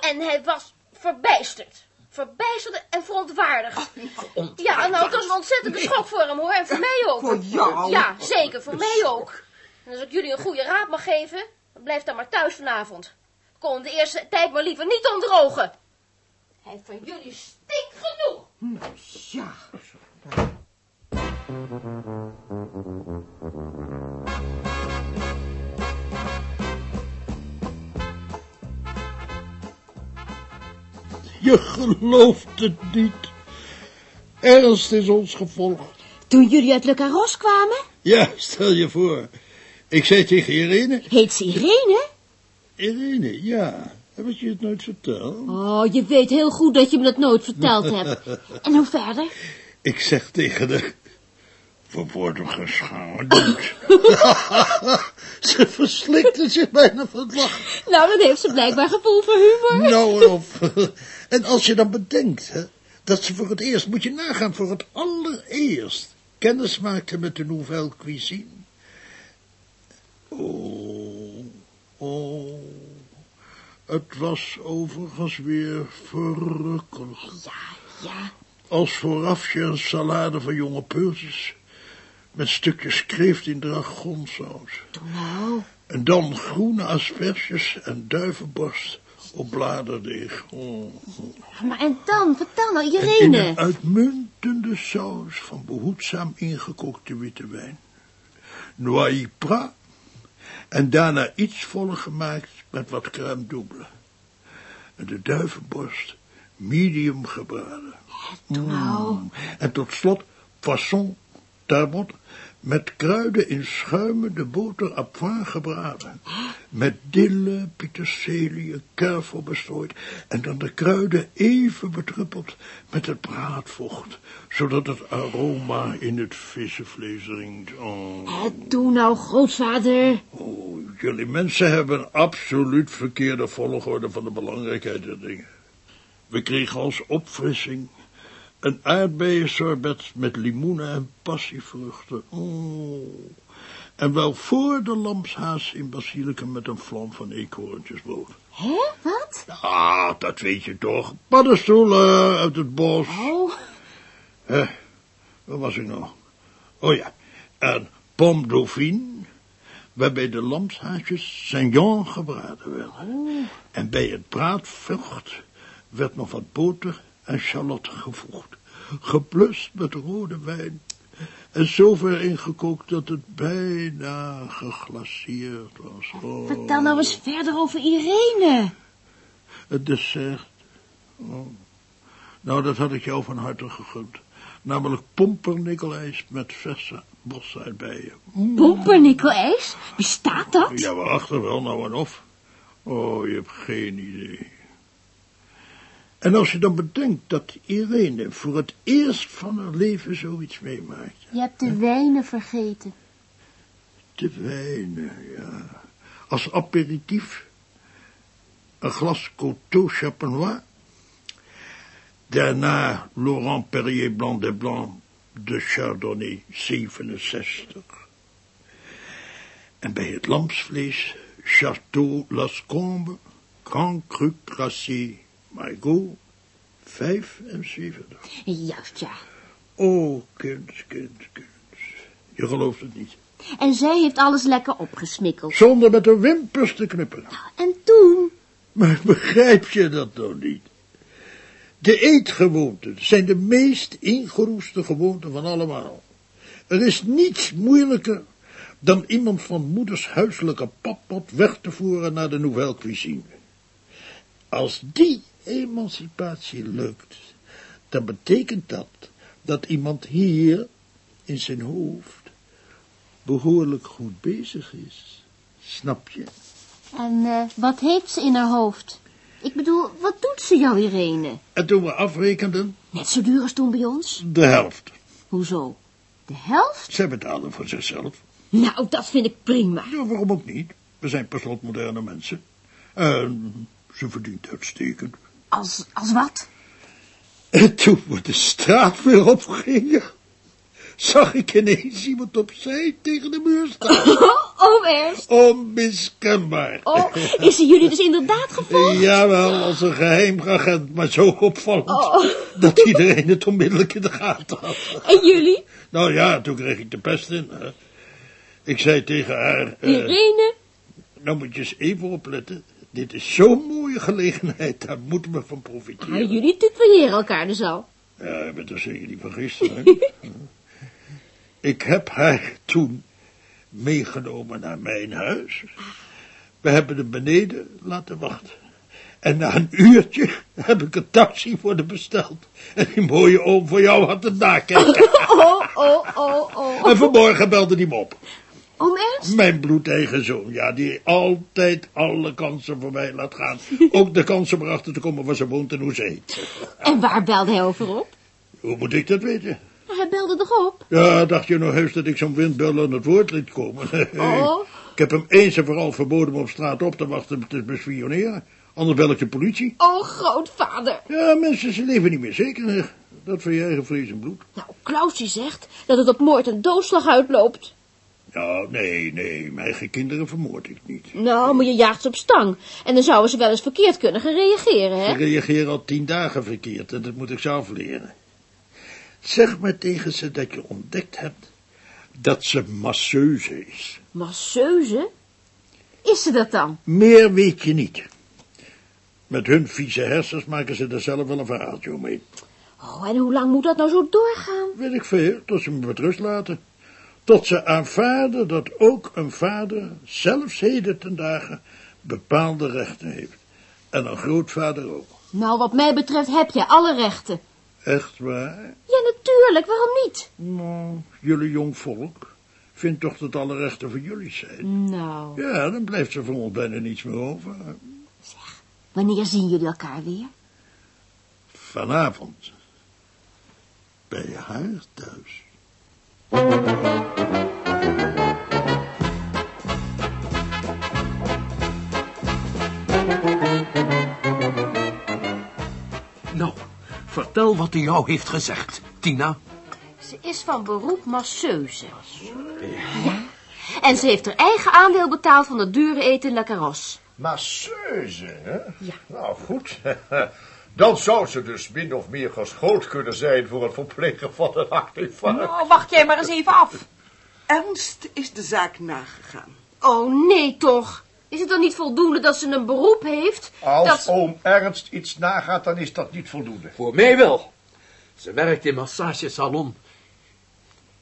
en hij was verbijsterd. Verbijsterd en verontwaardigd. Ja, nou, het was een ontzettende schok voor hem, hoor. En voor mij ook. Voor jou? Ja, zeker, voor mij ook. En als ik jullie een goede raad mag geven, dan blijf dan maar thuis vanavond. Kom de eerste tijd maar liever niet omdrogen. Hij heeft van jullie stinkt genoeg. Ja. Je gelooft het niet. Ernst is ons gevolgd. Toen jullie uit Le Carrosse kwamen, Ja, stel je voor. Ik zei tegen Irene... heet ze Irene. Irene, ja. Heb ik je het nooit verteld? Oh, je weet heel goed dat je me dat nooit verteld hebt. En hoe verder? Ik zeg tegen de... Voor woorden geschaamd. Ze verslikte zich bijna van het lachen. Nou, dan heeft ze blijkbaar gevoel voor humor. Nou en op. En als je dan bedenkt, hè, dat ze voor het eerst, moet je nagaan, voor het allereerst kennis maakte met de Nouvelle Cuisine. Oh, oh. Het was overigens weer verrukkelijk. Ja, Als voorafje een salade van jonge peultjes. Met stukjes kreeft in dragonsaus. nou. En dan groene asperges en duivenborst op bladerdeeg. Oh. Maar en dan, vertel nou, En in Irene. een uitmuntende saus van behoedzaam ingekookte witte wijn. Noyer prat. En daarna iets voller gemaakt met wat crème double. En de duivenborst medium gebraden. Nou, En tot slot poisson tarbot met kruiden in schuimen de boter à point gebraden. Met dille, peterselie, kervel bestrooid en dan de kruiden even bedruppeld met het braadvocht, zodat het aroma in het vissenvlees dringt. Oh. Eh, doe nou, grootvader. oh, jullie mensen hebben absoluut verkeerde volgorde van de belangrijkheid der dingen. We kregen als opfrissing een aardbeiensorbet met limoenen en passievruchten. Oh. En wel voor de lamshaas in basilicum met een vlam van eekhoorntjesbrood. Hè, wat? Ah, dat weet je toch. Paddenstoelen uit het bos. Oh, Eh, waar was ik nog? Oh ja, en pomme dauphine, waarbij de lamshaasjes Saint-Jean gebraden werden. En bij het braadvocht werd nog wat boter en shallot gevoegd, geplust met rode wijn en zover ingekookt dat het bijna geglaceerd was. Oh, vertel nou eens verder over Irene. Het dessert. Oh. Nou, dat had ik jou van harte gegund. Namelijk pompernikkelijs met verse bosuitbijen. Pompernikkel-ijs? Bestaat dat? Ja, wacht er wel nou en of. Oh, je hebt geen idee. En als je dan bedenkt dat Irene voor het eerst van haar leven zoiets meemaakt. Je hebt de wijnen vergeten. De wijnen, ja. Als aperitief een glas Coteau Champenois. Daarna Laurent Perrier Blanc de Blanc de Chardonnay 67. En bij het lamsvlees Château Lascombe Grand Cru Margot 75. Juist, ja. Oh, kind, kind, kind. Je gelooft het niet. En zij heeft alles lekker opgesmikkeld. Zonder met de wimpers te knippen. En toen? Maar begrijp je dat nou niet? De eetgewoonten zijn de meest ingeroeste gewoonten van allemaal. Er is niets moeilijker dan iemand van moeders huiselijke pappot weg te voeren naar de nouvelle cuisine. Als die emancipatie lukt, dan betekent dat dat iemand hier in zijn hoofd behoorlijk goed bezig is. Snap je? En eh, wat heeft ze in haar hoofd? Ik bedoel, wat doet ze jou, Irene? En toen we afrekenden, Net zo duur als toen bij ons? de helft. Hoezo? De helft? Zij betalen voor zichzelf. Nou, dat vind ik prima. Ja, waarom ook niet? We zijn per slot moderne mensen. En ze verdient uitstekend. Als, als wat? En toen we de straat weer opgingen, zag ik ineens iemand opzij tegen de muur staan. Oh, Ernst. Onmiskenbaar. Oh, is ze jullie dus inderdaad gevolgd? Jawel, als een geheim agent, maar zo opvallend Oh. dat iedereen het onmiddellijk in de gaten had. En jullie? Nou ja, toen kreeg ik de pest in. hè. Ik zei tegen haar, eh, Irene? nou moet je eens even opletten. Dit is zo'n mooie gelegenheid, daar moeten we van profiteren. Maar jullie tutoyeren elkaar dus al. Ja, je bent er zeker niet van gisteren. ik heb haar toen meegenomen naar mijn huis. We hebben hem beneden laten wachten. En na een uurtje heb ik een taxi voor de besteld. En die mooie oom voor jou had het nakijken. Oh, oh, oh, oh. En vanmorgen belde hij me op. Oom Ernst? Mijn bloedeigen zoon, ja, die altijd alle kansen voor mij laat gaan. Ook de kansen om erachter te komen waar ze woont en hoe ze heet. En waar belde hij over op? Hoe moet ik dat weten? Hij belde toch op? Ja, dacht je nou heus dat ik zo'n windbel aan het woord liet komen? Oh. Ik heb hem eens en vooral verboden om op straat op te wachten te bespioneren. Anders bel ik de politie. Oh, grootvader. Ja, mensen, ze leven niet meer zeker. Dat van je eigen vlees en bloed. Nou, Klausje zegt dat het op moord en doodslag uitloopt. Ja, nee, nee, mijn eigen kinderen vermoord ik niet. Nou, maar je jaagt ze op stang. En dan zouden ze wel eens verkeerd kunnen gaan reageren, Ze hè? reageren al tien dagen verkeerd en dat moet ik zelf leren. Zeg maar tegen ze dat je ontdekt hebt dat ze masseuse is. Masseuse? Is ze dat dan? Meer weet je niet. Met hun vieze hersens maken ze er zelf wel een verhaaltje omheen. Oh, en hoe lang moet dat nou zo doorgaan? Weet ik veel, tot ze me met rust laten. Tot ze aanvaarden dat ook een vader, zelfs heden ten dagen, bepaalde rechten heeft. En een grootvader ook. Nou, wat mij betreft heb je alle rechten. Echt waar? Ja, natuurlijk, waarom niet? Nou, jullie jong volk. vindt toch dat alle rechten voor jullie zijn? Nou, Ja, dan blijft er voor ons bijna niets meer over. wanneer zien jullie elkaar weer? Vanavond. Bij haar thuis. Nou, vertel wat hij jou heeft gezegd, Tina. Ze is van beroep masseuse. Ja. En ze heeft haar eigen aandeel betaald van het dure eten in La Carrosse. Masseuse, hè? Ja. Nou, goed. Dan zou ze dus min of meer geschoold kunnen zijn voor het verplegen van een hartinfarct. Nou, wacht jij maar eens even af. Ernst is de zaak nagegaan. Oh, nee toch. Is het dan niet voldoende dat ze een beroep heeft? Als dat oom Ernst iets nagaat, dan is dat niet voldoende. Voor mij wel. Ze werkt in massagesalon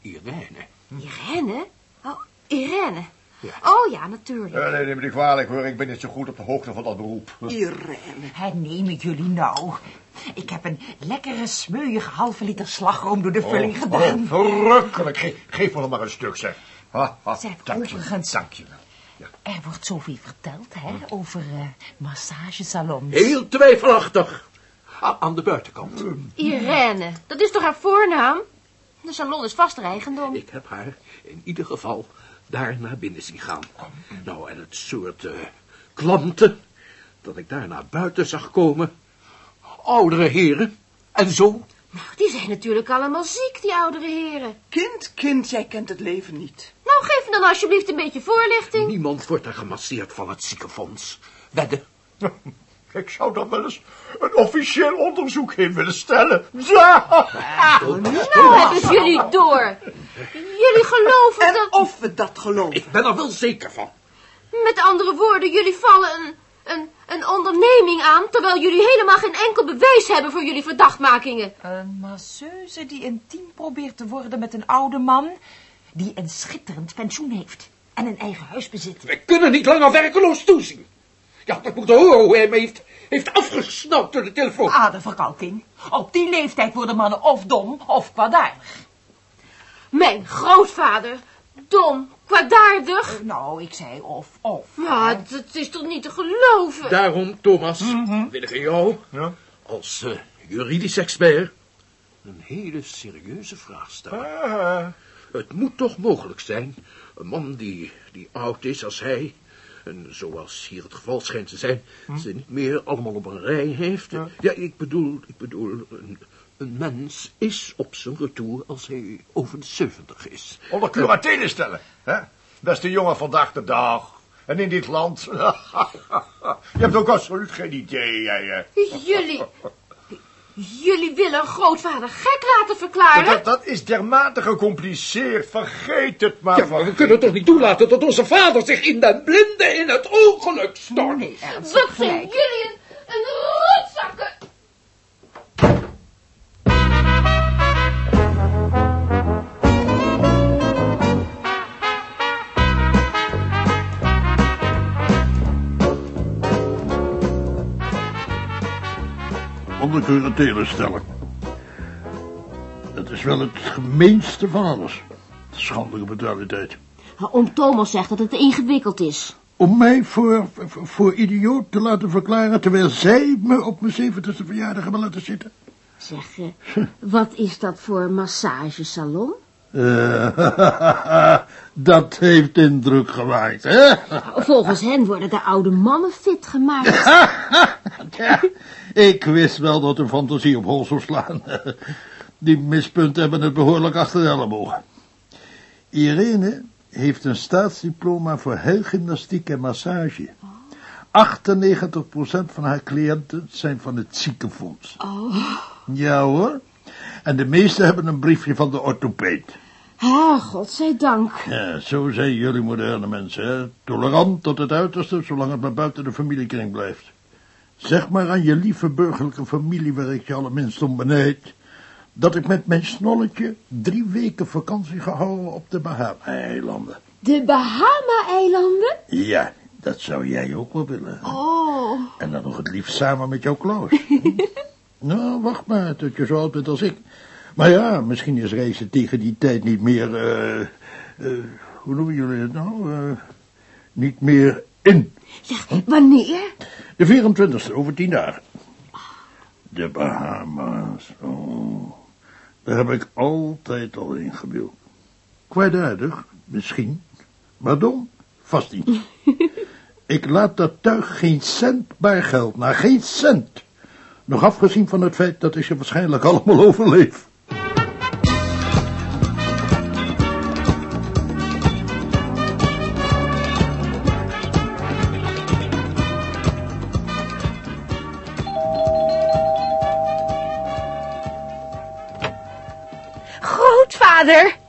Irene. Irene? Oh, Irene. Ja. Oh ja, natuurlijk. Eh, nee, neem me niet kwalijk hoor, ik ben niet zo goed op de hoogte van dat beroep. Irene. Hè, neem ik jullie nou. Ik heb een lekkere, smeuïge halve liter slagroom door de vulling Oh, gedaan. oh, verrukkelijk. Ge- geef me nog maar een stuk, zeg. Ha, ha, Zeg, dank je, overigens- dank je wel. Er wordt zoveel verteld, hè, over eh, massagesalons. Heel twijfelachtig. A- aan de buitenkant. Irene, dat is toch haar voornaam? De salon is vast haar eigendom. Ik heb haar in ieder geval daar naar binnen zien gaan. Nou, en het soort eh, klanten dat ik daar naar buiten zag komen. Oudere heren. En zo. Nou, die zijn natuurlijk allemaal ziek, die oudere heren. Kind, kind, jij kent het leven niet. Nou, geef me dan alsjeblieft een beetje voorlichting. Niemand wordt er gemasseerd van het ziekenfonds. Wedden. Ik zou dan wel eens een officieel onderzoek in willen stellen. Ja! Nou hebben jullie door. Jullie geloven En dat... of we dat geloven. Ik ben er wel zeker van. Met andere woorden, jullie vallen een, een, een onderneming aan... terwijl jullie helemaal geen enkel bewijs hebben voor jullie verdachtmakingen. Een masseuse die intiem probeert te worden met een oude man... die een schitterend pensioen heeft en een eigen huis bezit. Wij kunnen niet langer werkeloos toezien. Ja, dat moet horen hoe hij me heeft, heeft afgesnauwd door de telefoon. Aderverkalking. Op die leeftijd worden mannen of dom of kwaadaardig. Mijn grootvader, dom, kwaadaardig. Nou, ik zei of, of. Ja, het, het is toch niet te geloven? Daarom, Thomas, wil ik aan jou, Ja? als eh, juridisch expert, een hele serieuze vraag stellen. Ah, Het moet toch mogelijk zijn, een man die, die oud is als hij, en zoals hier het geval schijnt te zijn, ze niet meer allemaal op een rij heeft. Ja, ik bedoel, ik bedoel, een, een mens is op zijn retour als hij over de 70 is. onder curatele stellen. Hè? Beste jongen vandaag de dag. En in dit land. Je hebt ook absoluut geen idee, jij. Jullie... Jullie willen een grootvader gek laten verklaren? Dat, dat is dermate gecompliceerd. Vergeet het maar. Ja, maar we kunnen toch niet toelaten dat onze vader zich in den blinde in het ongeluk stort. Nee, Wat zijn jullie Onder curatele stellen. Dat is wel het gemeenste van alles. Schandelijke brutaliteit. Oom Thomas zegt dat het ingewikkeld is. Om mij voor, voor, voor idioot te laten verklaren... terwijl zij me op mijn zeventigste verjaardag hebben laten zitten. Zeg, eh, wat is dat voor massagesalon? Eh, dat heeft indruk gemaakt, hè? Volgens hen worden de oude mannen fit gemaakt. Ja, ik wist wel dat de fantasie op hol zou slaan. Die mispunten hebben het behoorlijk achter de ellebogen. Irene heeft een staatsdiploma voor heilgymnastiek en massage. 98% van haar cliënten zijn van het ziekenfonds. Oh, Ja hoor. En de meeste hebben een briefje van de orthopeed. Ah, godzijdank. Ja, zo zijn jullie moderne mensen, hè? Tolerant tot het uiterste, zolang het maar buiten de familiekring blijft. Zeg maar aan je lieve burgerlijke familie, waar ik je allerminst om benijd, dat ik met mijn snolletje drie weken vakantie gehouden op de Bahama-eilanden. De Bahama-eilanden? Ja, dat zou jij ook wel willen. Oh, En dan nog het liefst samen met jouw kloos. nou, wacht maar tot je zo oud bent als ik. Maar ja, misschien is reizen tegen die tijd niet meer, eh, eh, hoe noemen jullie het nou? Eh, niet meer in. Ja, wanneer? De 24e, over tien dagen. De Bahama's, oh. Daar heb ik altijd al in gewild. Kwijtaardig, misschien. Maar dom, vast niet. ik laat dat tuig geen cent geld naar, geen cent. Nog afgezien van het feit dat ik ze waarschijnlijk allemaal overleef.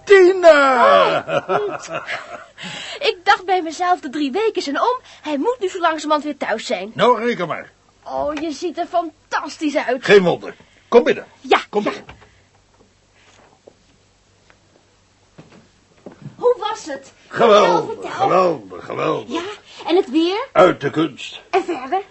Tina! Ik dacht bij mezelf, de drie weken zijn om. Hij moet nu zo langzamerhand weer thuis zijn. Nou, reken maar. Oh, je ziet er fantastisch uit. Geen wonder. Kom binnen. Ja, Kom ja. binnen. Hoe was het? Geweldig, geweldig, geweldig. Ja, en het weer? Uit de kunst. En verder?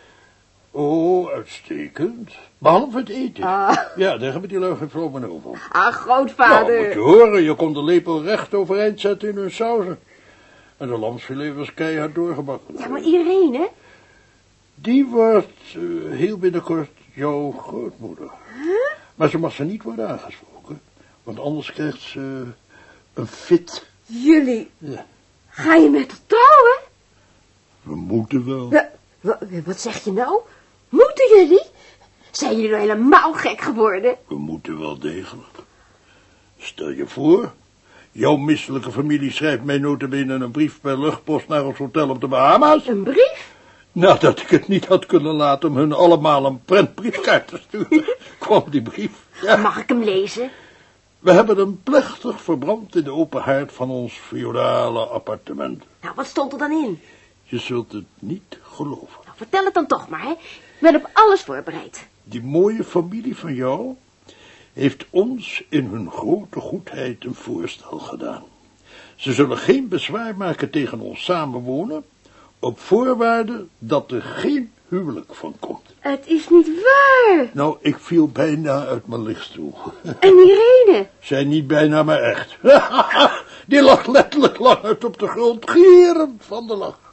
Oh, uitstekend. Behalve het eten. Ah. Ja, daar hebben die lui geen meer over. Ah, Nou, grootvader. moet je horen, je kon de lepel recht overeind zetten in hun sauzen. En de lamsfilet was keihard doorgebakken. Ja, maar Irene? Die wordt eh, heel binnenkort jouw grootmoeder. Maar ze mag ze niet worden aangesproken, want anders krijgt ze een fit. Jullie, Ja. ga je met haar trouwen? We moeten wel. Wa- wat zeg je nou? Moeten jullie? Zijn jullie nou helemaal gek geworden? We moeten wel degelijk. Stel je voor, jouw misselijke familie schrijft mij notabene een brief per luchtpost naar ons hotel op de Bahama's. Een brief? Nadat ik het niet had kunnen laten om hun allemaal een prentbriefkaart te sturen, kwam die brief. Ja. Mag ik hem lezen? We hebben hem plechtig verbrand in de open haard van ons feodale appartement. Nou, wat stond er dan in? Je zult het niet geloven. Nou, vertel het dan toch maar, hè. Ik ben op alles voorbereid. Die mooie familie van jou heeft ons in hun grote goedheid een voorstel gedaan. Ze zullen geen bezwaar maken tegen ons samenwonen, op voorwaarde dat er geen huwelijk van komt. Het is niet waar. Nou, ik viel bijna uit mijn lichtstoel. En Irene? Zij niet bijna, maar echt. Die lag letterlijk lang uit op de grond, gierend van de lach.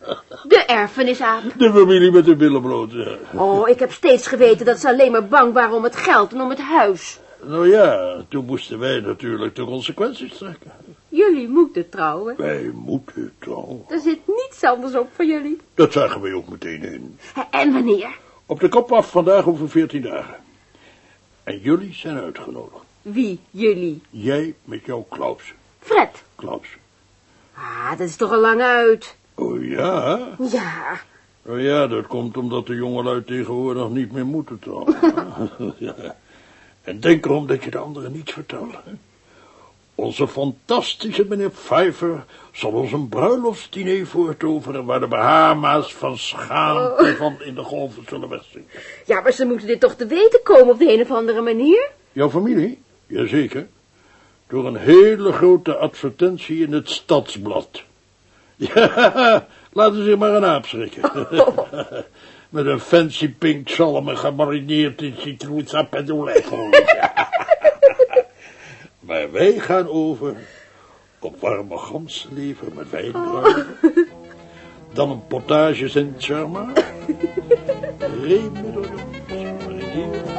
De erfenis aan. De familie met de billen bloot. ja. Oh, ik heb steeds geweten dat ze alleen maar bang waren om het geld en om het huis. Nou ja, toen moesten wij natuurlijk de consequenties trekken. Jullie moeten trouwen. Wij moeten trouwen. Er zit niets anders op voor jullie. Dat zagen wij ook meteen in. En wanneer? Op de kop af vandaag over veertien dagen. En jullie zijn uitgenodigd. Wie? Jullie? Jij met jouw Klaus. Fred. Klaus. Ah, dat is toch al lang uit. Oh ja? Ja. Oh ja, dat komt omdat de jongelui tegenwoordig niet meer moeten trouwen. ja. En denk erom dat je de anderen niets vertelt. hè. Onze fantastische meneer Pfeiffer zal ons een bruiloftsdiner voortoveren... waar de Bahama's van schaamte van in de golven zullen wegzinken. Ja, maar ze moeten dit toch te weten komen op de een of andere manier? Jouw familie? Jazeker. Door een hele grote advertentie in het Stadsblad. Ja, laten ze maar een aap schrikken. Met een fancy pink zalm gemarineerd in citroensap en olijfolie. maar wij gaan over op warme ganzenlever met wijndruiven. Dan een potage. Reemedaillons, marineerd.